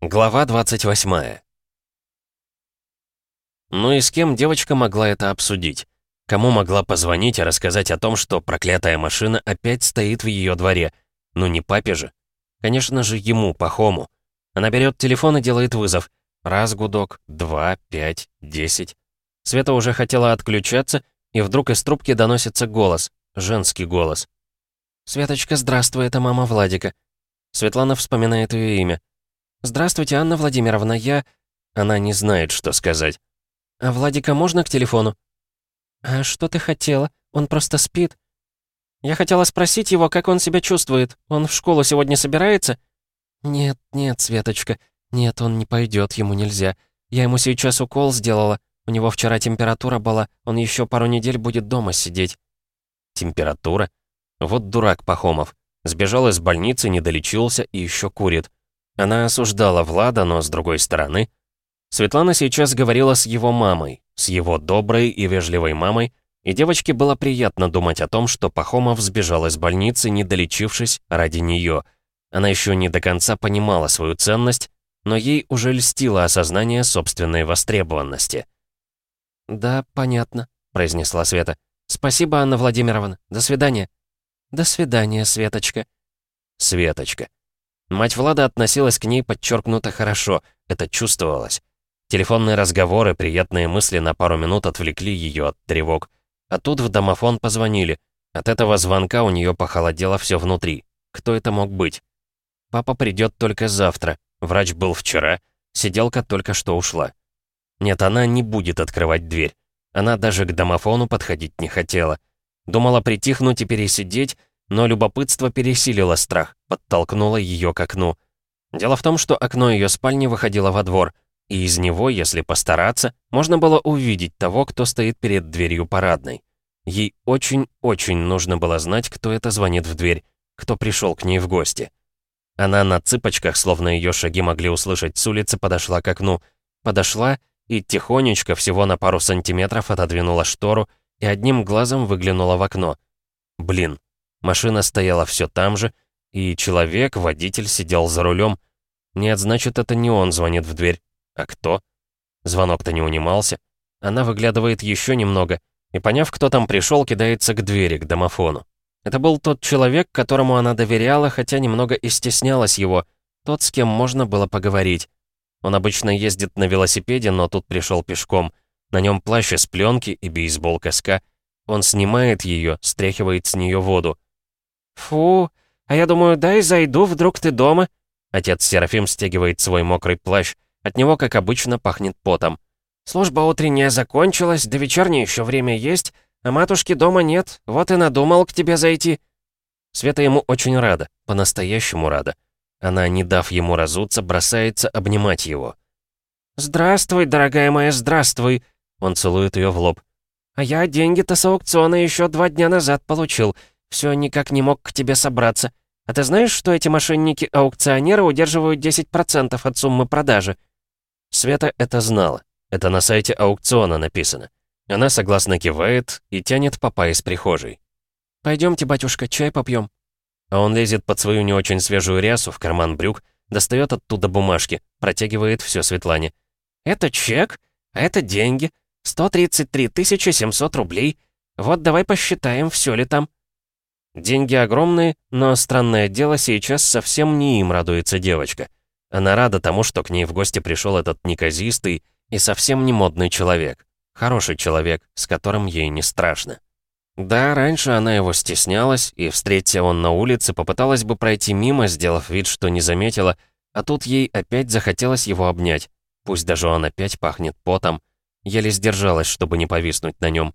Глава 28 Ну и с кем девочка могла это обсудить? Кому могла позвонить и рассказать о том, что проклятая машина опять стоит в ее дворе? Ну не папе же. Конечно же, ему, Пахому. Она берет телефон и делает вызов. Раз гудок, два, пять, десять. Света уже хотела отключаться, и вдруг из трубки доносится голос, женский голос. «Светочка, здравствуй, это мама Владика». Светлана вспоминает ее имя. «Здравствуйте, Анна Владимировна, я...» Она не знает, что сказать. «А Владика можно к телефону?» «А что ты хотела? Он просто спит». «Я хотела спросить его, как он себя чувствует. Он в школу сегодня собирается?» «Нет, нет, Светочка. Нет, он не пойдет, ему нельзя. Я ему сейчас укол сделала. У него вчера температура была, он еще пару недель будет дома сидеть». «Температура? Вот дурак Пахомов. Сбежал из больницы, не долечился и еще курит. Она осуждала Влада, но с другой стороны... Светлана сейчас говорила с его мамой, с его доброй и вежливой мамой, и девочке было приятно думать о том, что Пахомов сбежал из больницы, не долечившись ради нее. Она еще не до конца понимала свою ценность, но ей уже льстило осознание собственной востребованности. «Да, понятно», — произнесла Света. «Спасибо, Анна Владимировна. До свидания». «До свидания, Светочка». Светочка. Мать Влада относилась к ней подчеркнуто хорошо, это чувствовалось. Телефонные разговоры, приятные мысли на пару минут отвлекли ее от тревог. А тут в домофон позвонили. От этого звонка у нее похолодело все внутри. Кто это мог быть? Папа придет только завтра. Врач был вчера. Сиделка только что ушла. Нет, она не будет открывать дверь. Она даже к домофону подходить не хотела. Думала притихнуть и пересидеть, но любопытство пересилило страх, подтолкнуло ее к окну. Дело в том, что окно ее спальни выходило во двор, и из него, если постараться, можно было увидеть того, кто стоит перед дверью парадной. Ей очень-очень нужно было знать, кто это звонит в дверь, кто пришел к ней в гости. Она на цыпочках, словно ее шаги могли услышать с улицы, подошла к окну. Подошла и тихонечко, всего на пару сантиметров, отодвинула штору и одним глазом выглянула в окно. Блин, машина стояла все там же, и человек, водитель, сидел за рулем. Нет, значит, это не он звонит в дверь. А кто? Звонок-то не унимался. Она выглядывает еще немного, и, поняв, кто там пришел, кидается к двери, к домофону. Это был тот человек, которому она доверяла, хотя немного и стеснялась его, тот, с кем можно было поговорить. Он обычно ездит на велосипеде, но тут пришел пешком — на нем плащ из пленки и бейсболка СК. Он снимает ее, стряхивает с нее воду. «Фу, а я думаю, дай зайду, вдруг ты дома?» Отец Серафим стягивает свой мокрый плащ. От него, как обычно, пахнет потом. «Служба утренняя закончилась, до вечерней еще время есть, а матушки дома нет, вот и надумал к тебе зайти». Света ему очень рада, по-настоящему рада. Она, не дав ему разуться, бросается обнимать его. «Здравствуй, дорогая моя, здравствуй!» Он целует ее в лоб. «А я деньги-то с аукциона еще два дня назад получил. Все никак не мог к тебе собраться. А ты знаешь, что эти мошенники-аукционеры удерживают 10% от суммы продажи?» Света это знала. Это на сайте аукциона написано. Она согласно кивает и тянет папа из прихожей. «Пойдемте, батюшка, чай попьем». А он лезет под свою не очень свежую рясу в карман брюк, достает оттуда бумажки, протягивает все Светлане. «Это чек? А это деньги. 133 700 рублей. Вот давай посчитаем, все ли там». Деньги огромные, но странное дело, сейчас совсем не им радуется девочка. Она рада тому, что к ней в гости пришел этот неказистый и совсем не модный человек. Хороший человек, с которым ей не страшно. Да, раньше она его стеснялась, и, встретя он на улице, попыталась бы пройти мимо, сделав вид, что не заметила, а тут ей опять захотелось его обнять. Пусть даже он опять пахнет потом. Еле сдержалась, чтобы не повиснуть на нем.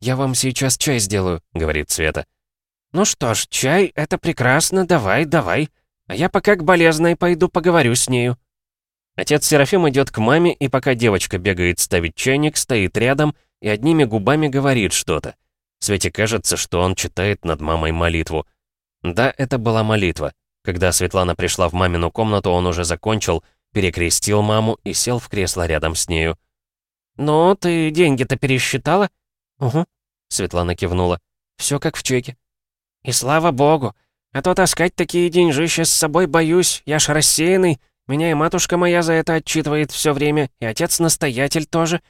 «Я вам сейчас чай сделаю», — говорит Света. «Ну что ж, чай — это прекрасно, давай, давай. А я пока к болезной пойду поговорю с нею». Отец Серафим идет к маме, и пока девочка бегает ставить чайник, стоит рядом и одними губами говорит что-то. Свете кажется, что он читает над мамой молитву. Да, это была молитва. Когда Светлана пришла в мамину комнату, он уже закончил, перекрестил маму и сел в кресло рядом с нею. «Ну, ты деньги-то пересчитала?» «Угу», — Светлана кивнула. «Все как в чеке». «И слава богу! А то таскать такие деньжища с собой боюсь, я ж рассеянный, Меня и матушка моя за это отчитывает все время, и отец-настоятель тоже».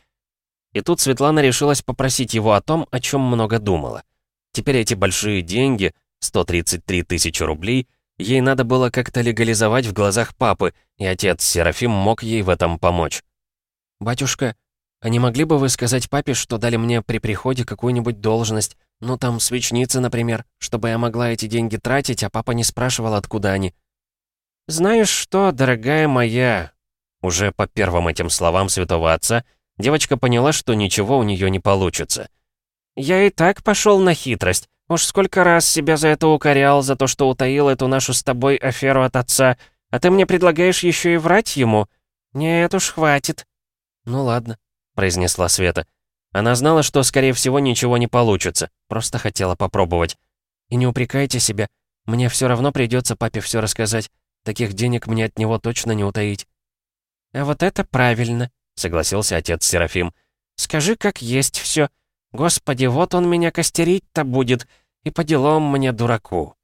И тут Светлана решилась попросить его о том, о чем много думала. Теперь эти большие деньги, 133 тысячи рублей, ей надо было как-то легализовать в глазах папы, и отец Серафим мог ей в этом помочь. «Батюшка, а не могли бы вы сказать папе, что дали мне при приходе какую-нибудь должность, ну там свечницы, например, чтобы я могла эти деньги тратить, а папа не спрашивал, откуда они?» «Знаешь что, дорогая моя...» Уже по первым этим словам святого отца девочка поняла, что ничего у нее не получится. «Я и так пошел на хитрость. Уж сколько раз себя за это укорял, за то, что утаил эту нашу с тобой аферу от отца, а ты мне предлагаешь еще и врать ему? Нет уж, хватит». «Ну ладно», — произнесла Света. Она знала, что, скорее всего, ничего не получится, просто хотела попробовать. «И не упрекайте себя. Мне все равно придется папе все рассказать. Таких денег мне от него точно не утаить». «А вот это правильно», — согласился отец Серафим. «Скажи, как есть все. Господи, вот он меня костерить-то будет, и по делам мне дураку».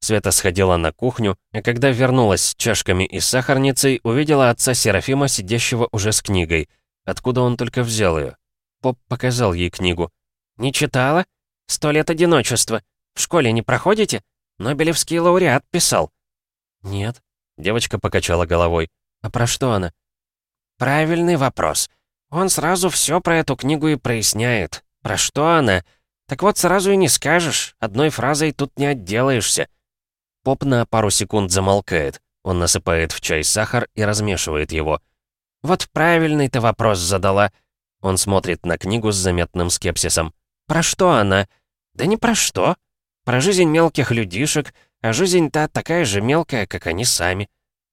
Света сходила на кухню, а когда вернулась с чашками и сахарницей, увидела отца Серафима, сидящего уже с книгой. Откуда он только взял ее? Поп показал ей книгу. «Не читала? Сто лет одиночества. В школе не проходите? Нобелевский лауреат писал». «Нет». Девочка покачала головой. «А про что она?» «Правильный вопрос. Он сразу все про эту книгу и проясняет. Про что она? Так вот, сразу и не скажешь. Одной фразой тут не отделаешься». Поп на пару секунд замолкает. Он насыпает в чай сахар и размешивает его. «Вот правильный ты вопрос задала». Он смотрит на книгу с заметным скепсисом. «Про что она?» «Да не про что. Про жизнь мелких людишек, а жизнь-то такая же мелкая, как они сами.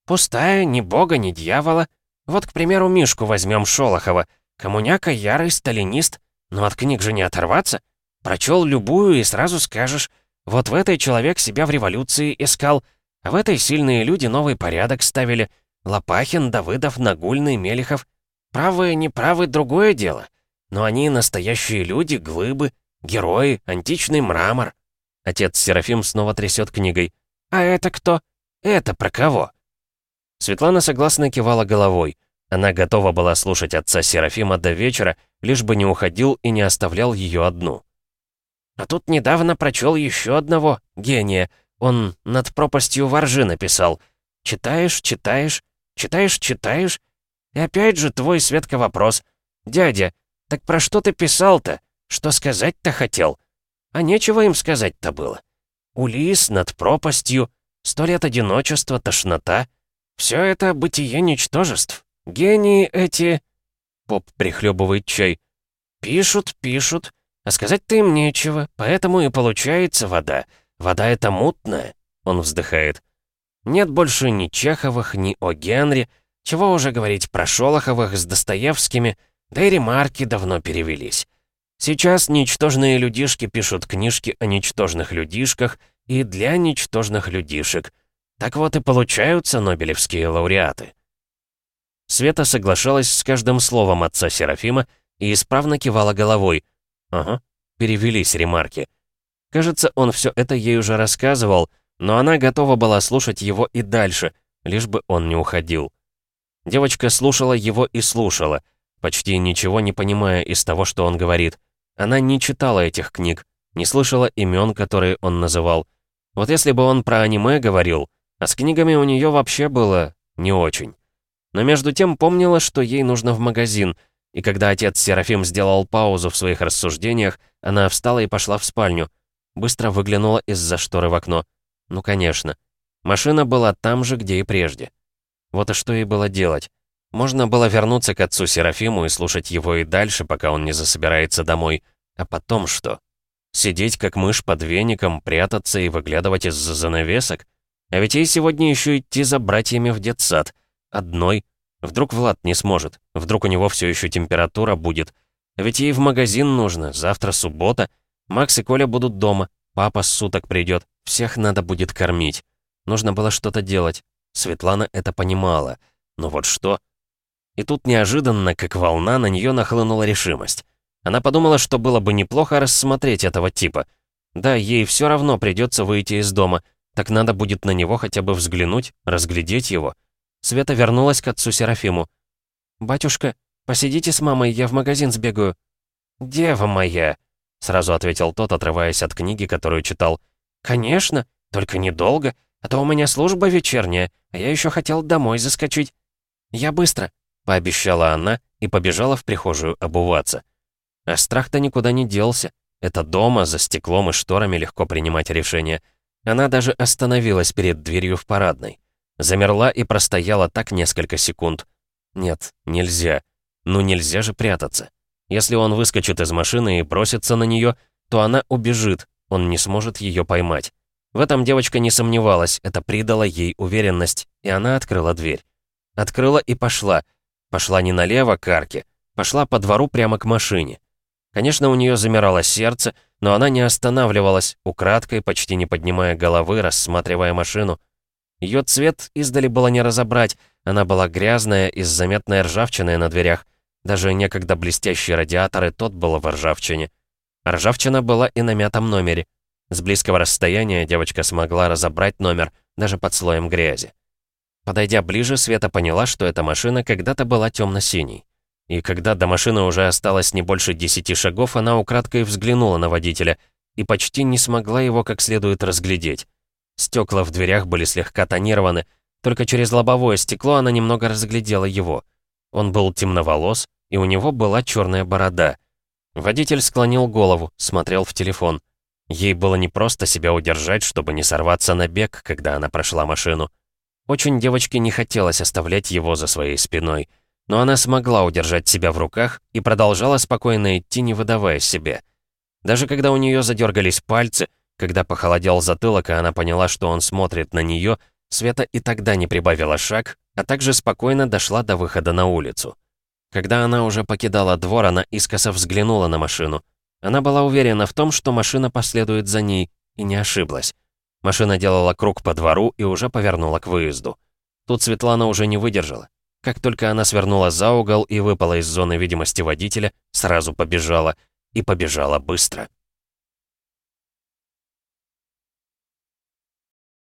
Пустая, ни бога, ни дьявола. Вот, к примеру, Мишку возьмем Шолохова. Коммуняка ярый сталинист, но от книг же не оторваться. Прочел любую и сразу скажешь, вот в этой человек себя в революции искал, а в этой сильные люди новый порядок ставили. Лопахин, Давыдов, Нагульный, Мелехов. Правые, неправы — другое дело. Но они настоящие люди, глыбы, герои, античный мрамор. Отец Серафим снова трясет книгой. «А это кто? Это про кого?» Светлана согласно кивала головой. Она готова была слушать отца Серафима до вечера, лишь бы не уходил и не оставлял ее одну. А тут недавно прочел еще одного, гения. Он над пропастью воржи написал. Читаешь, читаешь, читаешь, читаешь. И опять же твой, Светка, вопрос. «Дядя, так про что ты писал-то? Что сказать-то хотел?» А нечего им сказать-то было. Улис над пропастью, сто лет одиночества, тошнота. Все это бытие ничтожеств. Гении эти...» Поп прихлебывает чай. «Пишут, пишут, а сказать-то им нечего, поэтому и получается вода. Вода это мутная», — он вздыхает. «Нет больше ни Чеховых, ни О. Генри, чего уже говорить про Шолоховых с Достоевскими, да и ремарки давно перевелись. Сейчас ничтожные людишки пишут книжки о ничтожных людишках и для ничтожных людишек. Так вот и получаются нобелевские лауреаты». Света соглашалась с каждым словом отца Серафима и исправно кивала головой — Ага, перевелись ремарки. Кажется, он все это ей уже рассказывал, но она готова была слушать его и дальше, лишь бы он не уходил. Девочка слушала его и слушала, почти ничего не понимая из того, что он говорит. Она не читала этих книг, не слышала имен, которые он называл. Вот если бы он про аниме говорил, а с книгами у нее вообще было не очень. Но между тем помнила, что ей нужно в магазин — и когда отец Серафим сделал паузу в своих рассуждениях, она встала и пошла в спальню. Быстро выглянула из-за шторы в окно. Ну, конечно. Машина была там же, где и прежде. Вот и что ей было делать. Можно было вернуться к отцу Серафиму и слушать его и дальше, пока он не засобирается домой. А потом что? Сидеть как мышь под веником, прятаться и выглядывать из-за занавесок? А ведь ей сегодня еще идти за братьями в детсад. Одной, Вдруг Влад не сможет, вдруг у него все еще температура будет. Ведь ей в магазин нужно, завтра суббота. Макс и Коля будут дома, папа с суток придет, всех надо будет кормить. Нужно было что-то делать. Светлана это понимала. Но вот что? И тут неожиданно, как волна, на нее нахлынула решимость. Она подумала, что было бы неплохо рассмотреть этого типа. Да, ей все равно придется выйти из дома, так надо будет на него хотя бы взглянуть, разглядеть его. Света вернулась к отцу Серафиму. «Батюшка, посидите с мамой, я в магазин сбегаю». «Дева моя!» — сразу ответил тот, отрываясь от книги, которую читал. «Конечно, только недолго, а то у меня служба вечерняя, а я еще хотел домой заскочить». «Я быстро», — пообещала она и побежала в прихожую обуваться. А страх-то никуда не делся. Это дома, за стеклом и шторами легко принимать решения. Она даже остановилась перед дверью в парадной. Замерла и простояла так несколько секунд. Нет, нельзя. Ну нельзя же прятаться. Если он выскочит из машины и бросится на нее, то она убежит, он не сможет ее поймать. В этом девочка не сомневалась, это придало ей уверенность, и она открыла дверь. Открыла и пошла. Пошла не налево к арке, пошла по двору прямо к машине. Конечно, у нее замирало сердце, но она не останавливалась, украдкой, почти не поднимая головы, рассматривая машину. Ее цвет издали было не разобрать, она была грязная и с заметной ржавчиной на дверях. Даже некогда блестящий радиатор и тот был в ржавчине. Ржавчина была и на мятом номере. С близкого расстояния девочка смогла разобрать номер, даже под слоем грязи. Подойдя ближе, Света поняла, что эта машина когда-то была темно-синей. И когда до машины уже осталось не больше десяти шагов, она украдкой взглянула на водителя и почти не смогла его как следует разглядеть. Стекла в дверях были слегка тонированы, только через лобовое стекло она немного разглядела его. Он был темноволос, и у него была черная борода. Водитель склонил голову, смотрел в телефон. Ей было непросто себя удержать, чтобы не сорваться на бег, когда она прошла машину. Очень девочке не хотелось оставлять его за своей спиной — но она смогла удержать себя в руках и продолжала спокойно идти, не выдавая себе. Даже когда у нее задергались пальцы, когда похолодел затылок, и она поняла, что он смотрит на нее, Света и тогда не прибавила шаг, а также спокойно дошла до выхода на улицу. Когда она уже покидала двор, она искоса взглянула на машину. Она была уверена в том, что машина последует за ней, и не ошиблась. Машина делала круг по двору и уже повернула к выезду. Тут Светлана уже не выдержала. Как только она свернула за угол и выпала из зоны видимости водителя, сразу побежала. И побежала быстро.